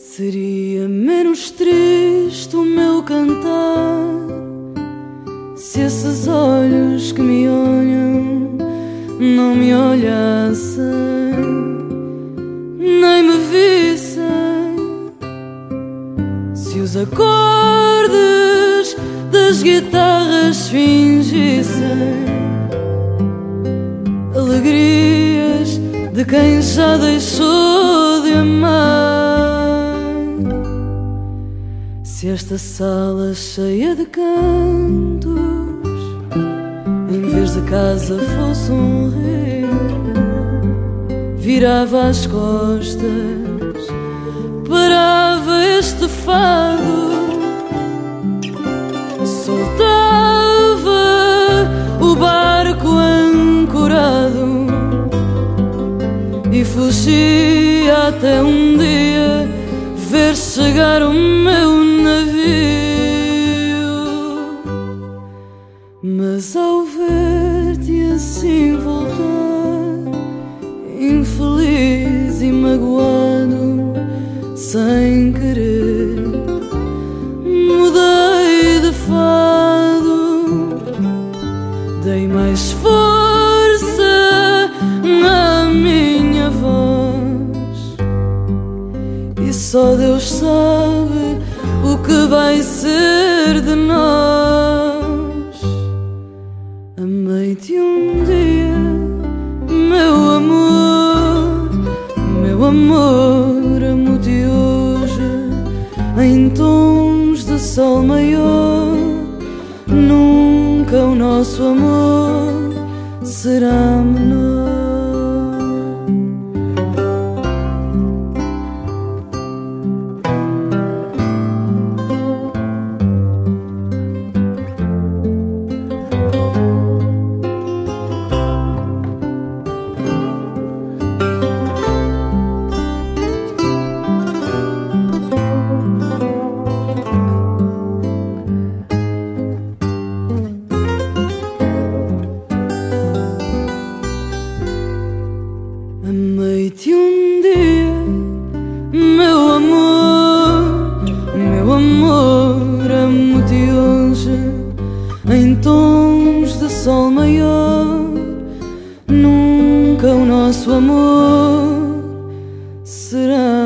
Seria menos triste o meu cantar se esses olhos que me olham não me olhassem, nem me vissem. Se os acordes das guitarras fingissem alegrias de quem já deixou de amar. Se esta sala cheia de cantos, em vez de casa fosse um rio, virava as costas, parava este fado, soltava o barco ancorado e fugia até um dia ver chegar o meu Mas ao ver-te assim voltar, infeliz e magoado, sem querer, mudei de fado, dei mais força na minha voz, e só Deus sabe o que vai ser de nós. Amei-te um dia, meu amor, meu amor, amo-te hoje em tons de sol maior. Nunca o nosso amor será menor. Amei-te um dia, meu amor, meu amor, amo-te hoje em tons de sol maior. Nunca o nosso amor será